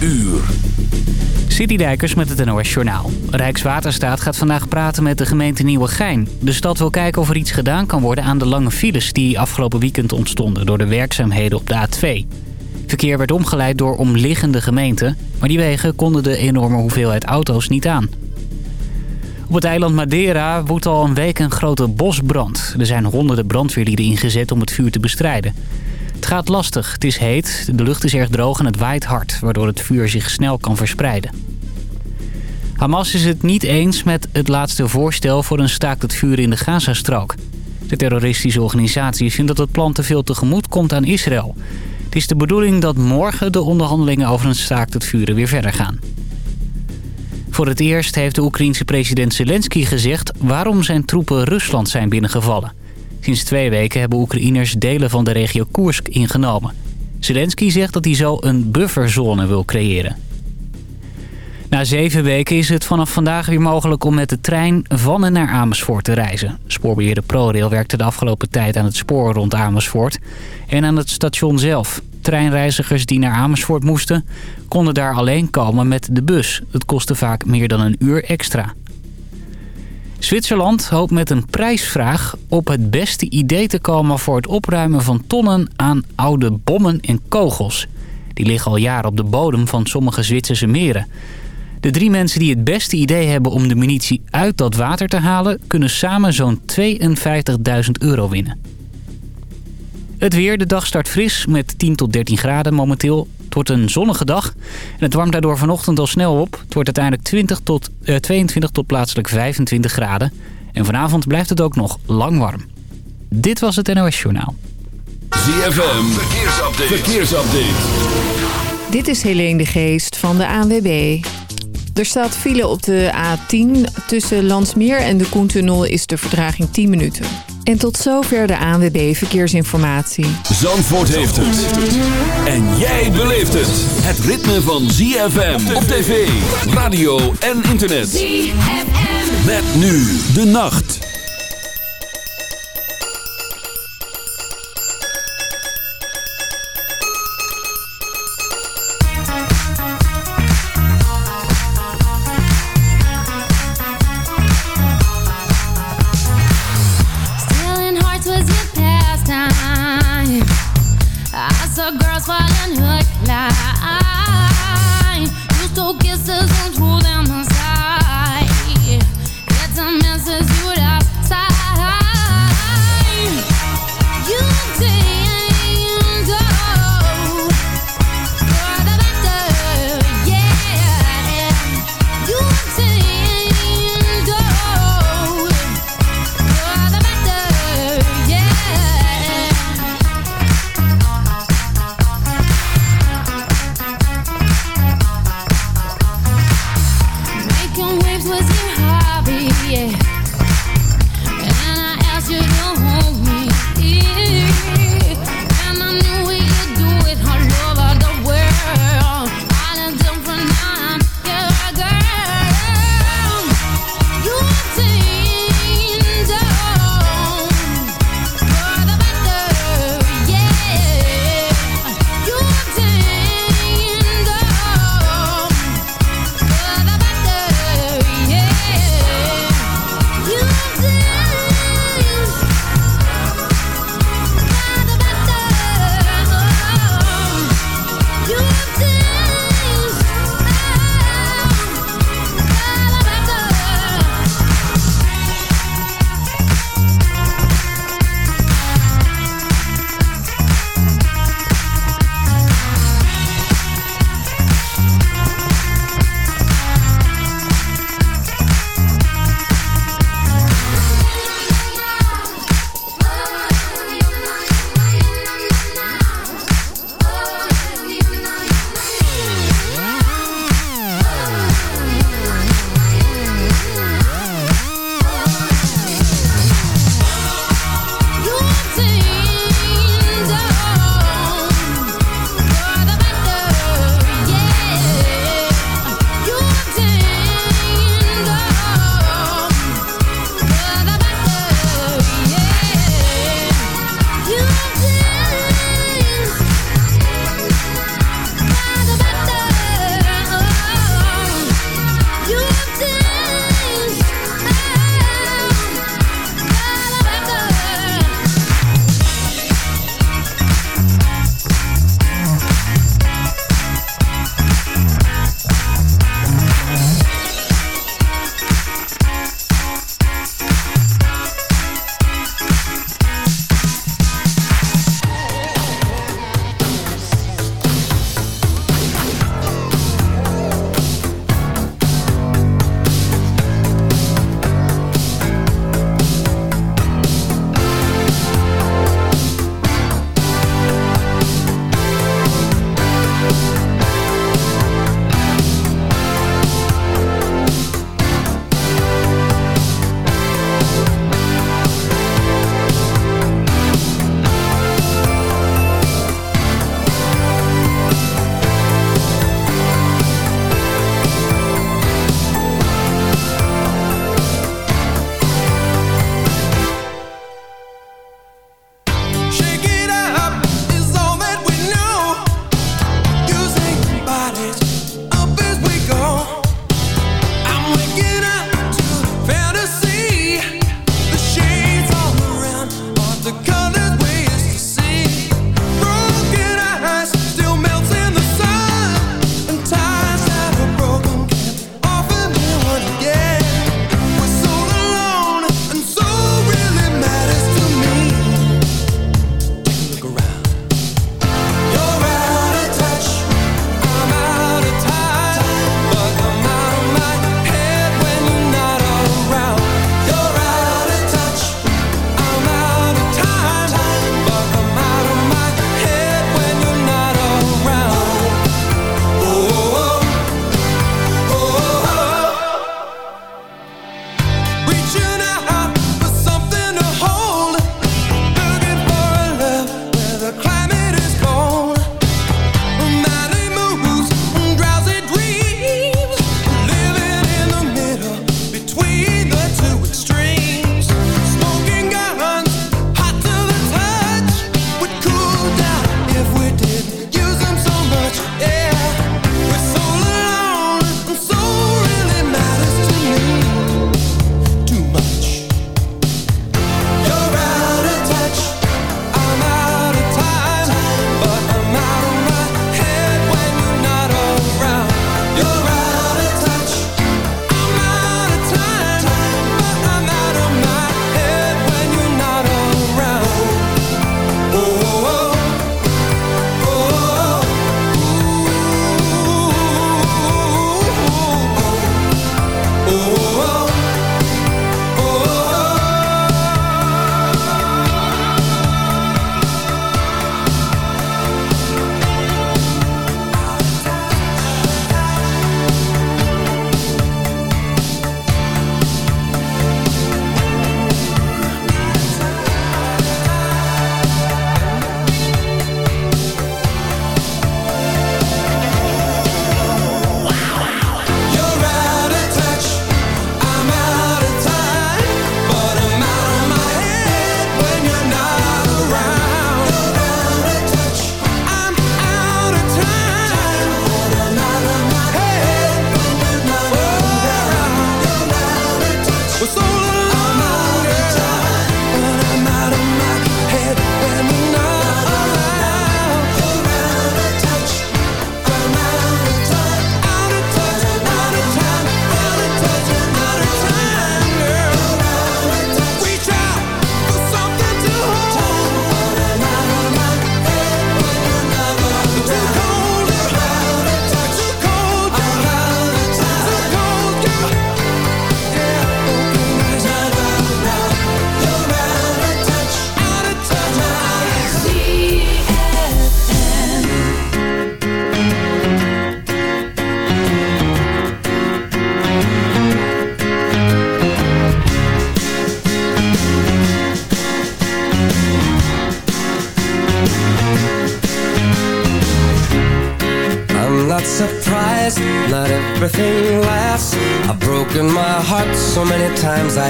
uur. Citydijkers met het NOS Journaal. Rijkswaterstaat gaat vandaag praten met de gemeente Nieuwegein. De stad wil kijken of er iets gedaan kan worden aan de lange files... die afgelopen weekend ontstonden door de werkzaamheden op de A2. Verkeer werd omgeleid door omliggende gemeenten... maar die wegen konden de enorme hoeveelheid auto's niet aan. Op het eiland Madeira woedt al een week een grote bosbrand. Er zijn honderden brandweerlieden ingezet om het vuur te bestrijden. Het gaat lastig, het is heet, de lucht is erg droog en het waait hard... waardoor het vuur zich snel kan verspreiden. Hamas is het niet eens met het laatste voorstel voor een staakt het vuur in de Gazastrook. De terroristische organisatie vindt dat het plan te veel tegemoet komt aan Israël. Het is de bedoeling dat morgen de onderhandelingen over een staakt het vuren weer verder gaan. Voor het eerst heeft de Oekraïense president Zelensky gezegd... waarom zijn troepen Rusland zijn binnengevallen. Sinds twee weken hebben Oekraïners delen van de regio Koersk ingenomen. Zelensky zegt dat hij zo een bufferzone wil creëren. Na zeven weken is het vanaf vandaag weer mogelijk om met de trein van en naar Amersfoort te reizen. Spoorbeheerder ProRail werkte de afgelopen tijd aan het spoor rond Amersfoort en aan het station zelf. Treinreizigers die naar Amersfoort moesten, konden daar alleen komen met de bus. Het kostte vaak meer dan een uur extra. Zwitserland hoopt met een prijsvraag op het beste idee te komen voor het opruimen van tonnen aan oude bommen en kogels. Die liggen al jaren op de bodem van sommige Zwitserse meren. De drie mensen die het beste idee hebben om de munitie uit dat water te halen... kunnen samen zo'n 52.000 euro winnen. Het weer, de dag start fris met 10 tot 13 graden momenteel. Het wordt een zonnige dag en het warmt daardoor vanochtend al snel op. Het wordt uiteindelijk 20 tot, eh, 22 tot plaatselijk 25 graden. En vanavond blijft het ook nog lang warm. Dit was het NOS Journaal. ZFM, verkeersupdate. verkeersupdate. Dit is Helene de Geest van de ANWB. Er staat file op de A10. Tussen Landsmeer en de Koentunnel is de vertraging 10 minuten. En tot zover de ANWB Verkeersinformatie. Zandvoort heeft het. En jij beleeft het. Het ritme van ZFM op tv, radio en internet. ZFM. Met nu de nacht.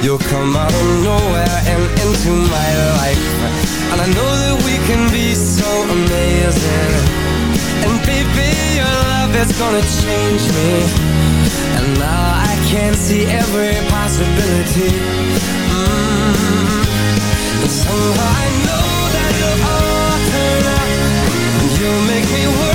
You'll come out of nowhere and into my life. And I know that we can be so amazing. And baby, your love is gonna change me. And now I can see every possibility. Mm. And somehow I know that it'll all turn out And you'll make me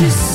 te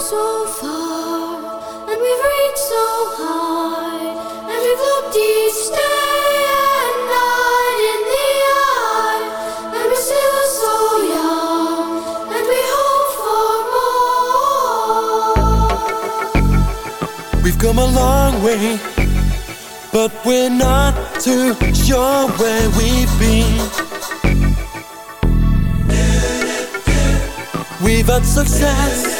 so far, and we've reached so high, and we've looked each day and night in the eye, and we're still so young, and we hope for more. We've come a long way, but we're not too sure where we've been. We've had success.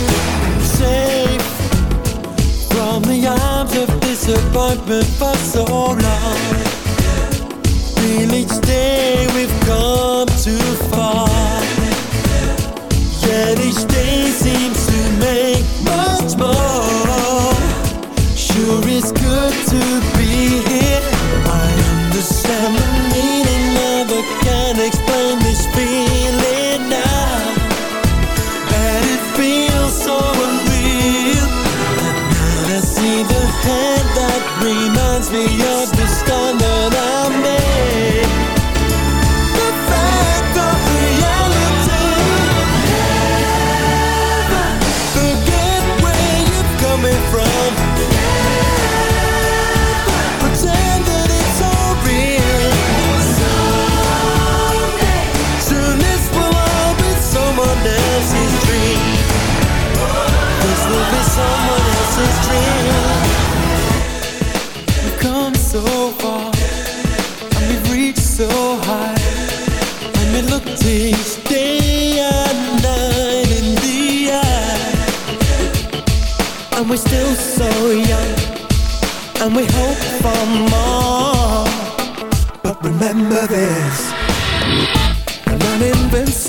been for so long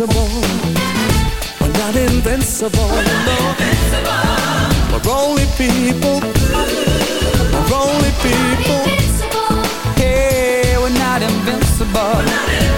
invincible. We're not invincible. We're, not invincible. We're only people. We're only people. Hey, we're not invincible. We're not invincible.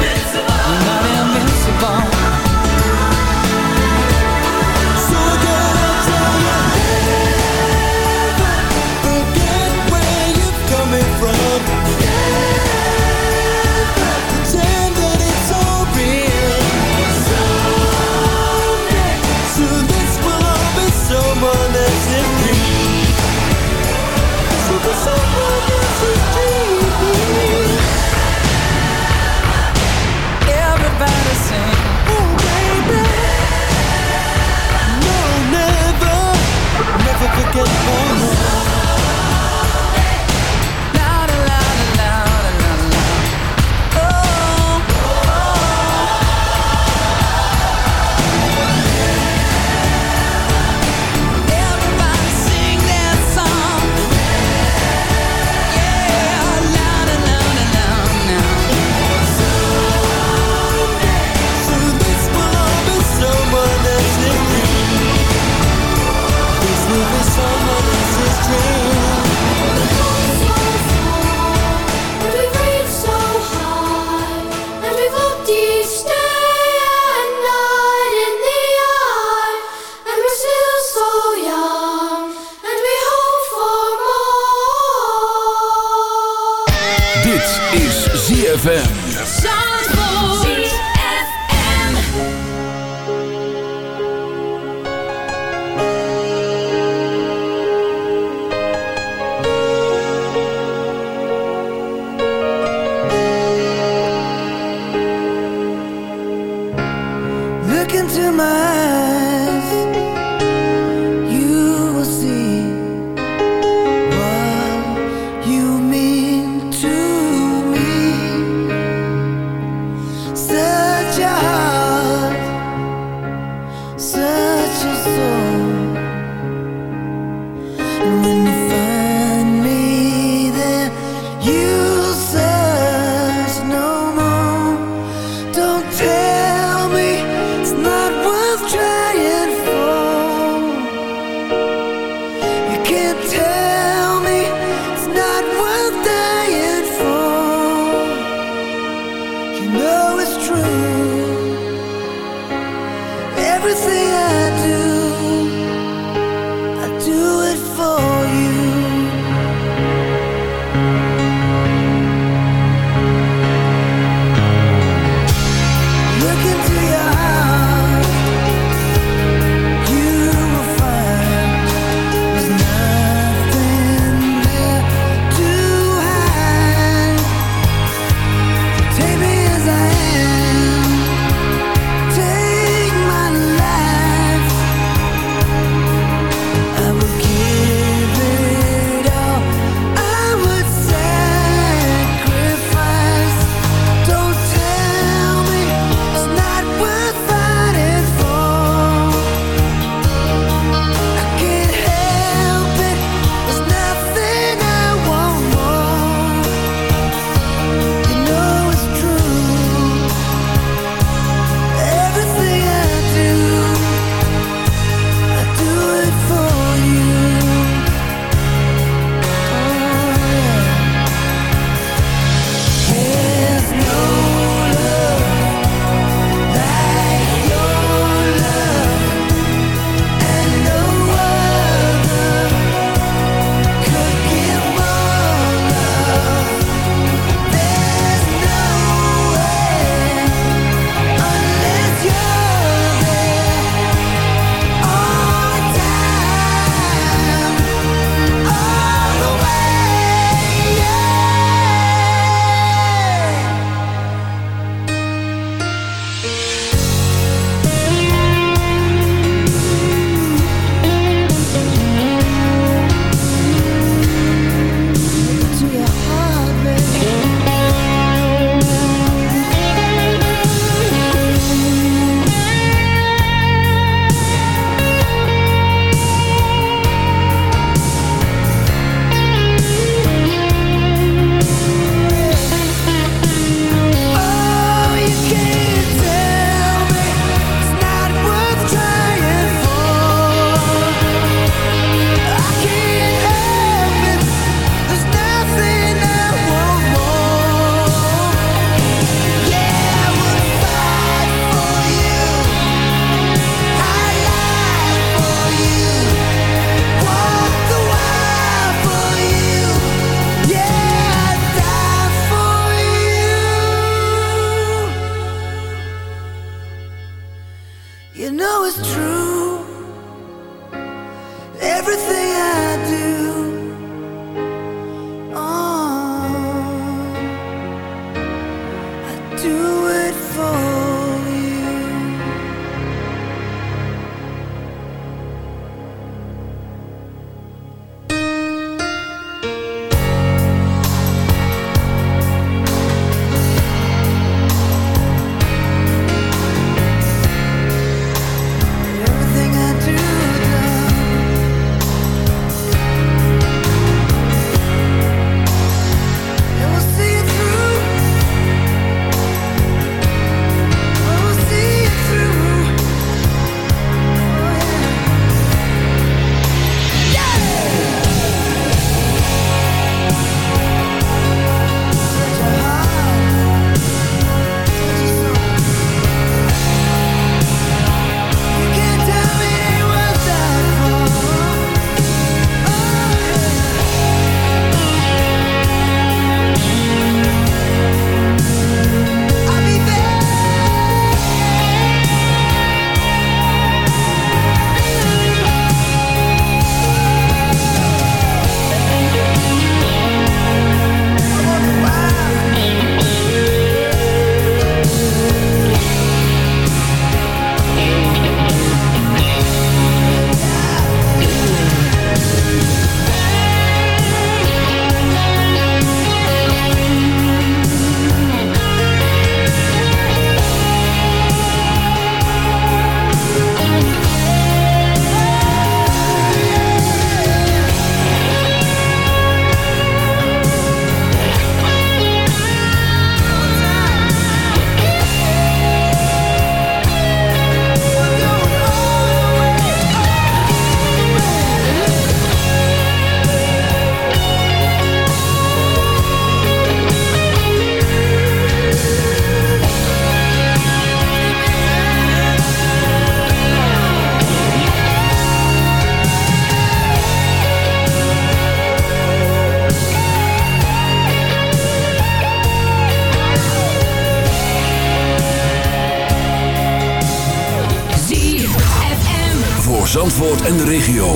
En de regio.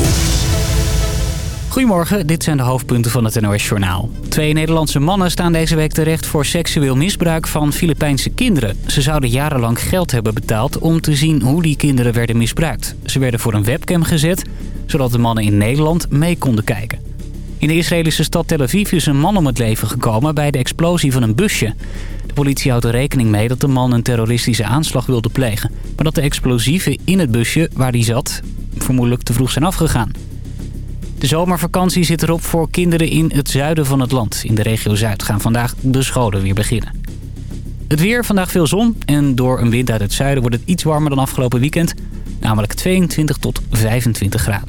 Goedemorgen, dit zijn de hoofdpunten van het NOS Journaal. Twee Nederlandse mannen staan deze week terecht voor seksueel misbruik van Filipijnse kinderen. Ze zouden jarenlang geld hebben betaald om te zien hoe die kinderen werden misbruikt. Ze werden voor een webcam gezet, zodat de mannen in Nederland mee konden kijken. In de Israëlische stad Tel Aviv is een man om het leven gekomen bij de explosie van een busje. De politie houdt er rekening mee dat de man een terroristische aanslag wilde plegen. Maar dat de explosieven in het busje waar hij zat vermoedelijk te vroeg zijn afgegaan. De zomervakantie zit erop voor kinderen in het zuiden van het land. In de regio Zuid gaan vandaag de scholen weer beginnen. Het weer, vandaag veel zon en door een wind uit het zuiden wordt het iets warmer dan afgelopen weekend. Namelijk 22 tot 25 graden.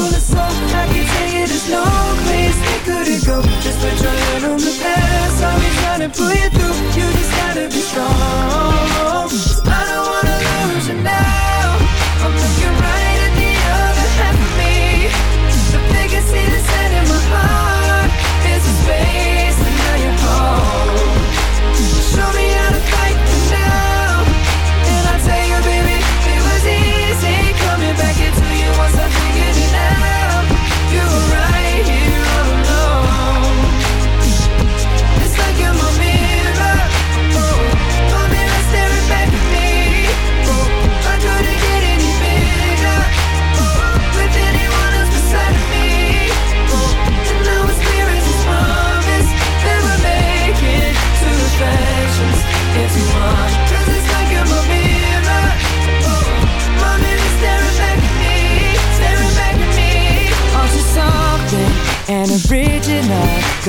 full of soul I can tell you there's no place we couldn't go. Just put your hand on the past I'll be trying to pull you through. You just gotta be strong. I don't wanna lose you now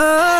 Oh.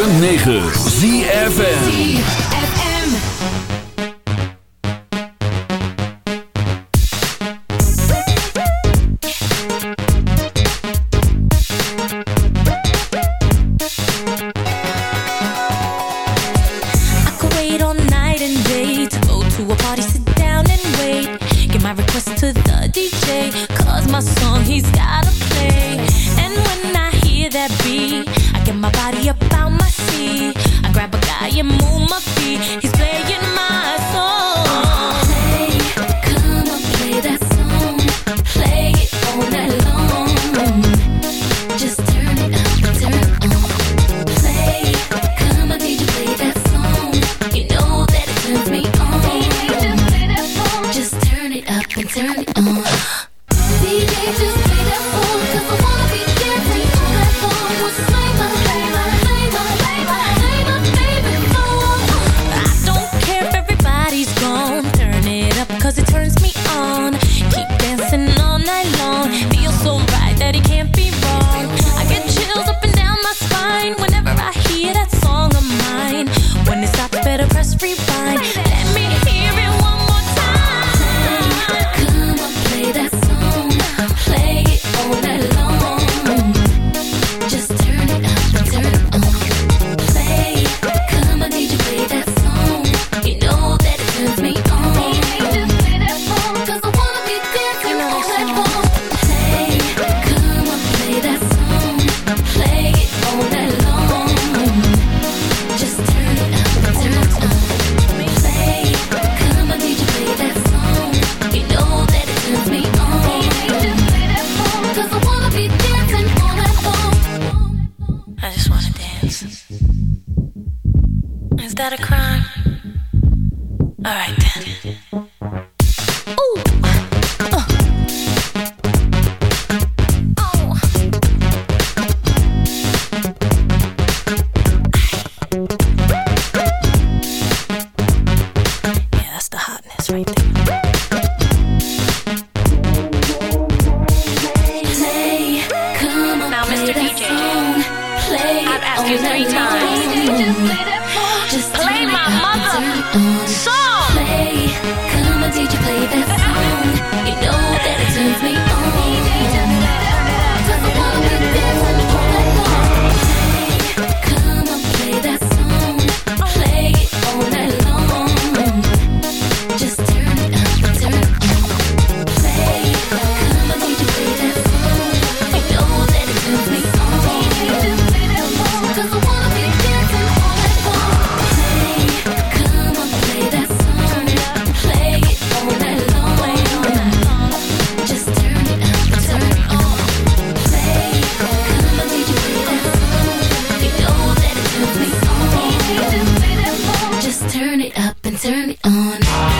106.9 ZFN turn it up and turn it on.